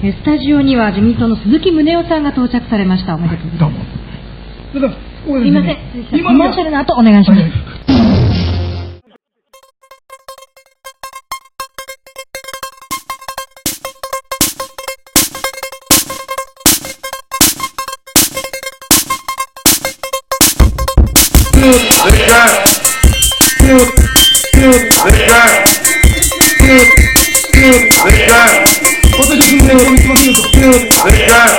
スタジオには自民党の鈴木宗男さんが到着されました。おめでとうございます、はい、すみません今の後お願いします。Obrigado.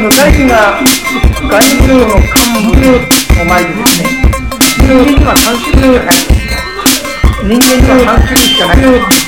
の大臣が外務の幹部の前でですね人間には3種類ない。人間には3種類しかない。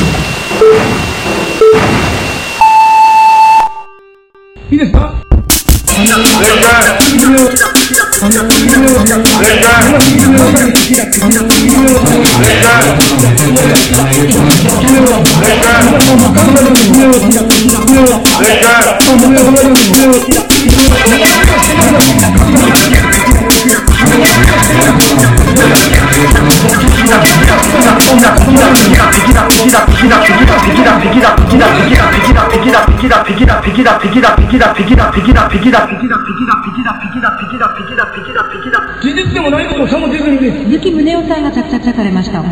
비기다 비기다 비기다 비기다 비기다 비기다 비기다 비기다 キラピキラピキラピキラピキラピキラピキラピキラピキラピキラピキラピキラピキラピキラピキラピキラ事実でもないことをさもせずにね鈴木宗男さんがたたかれました。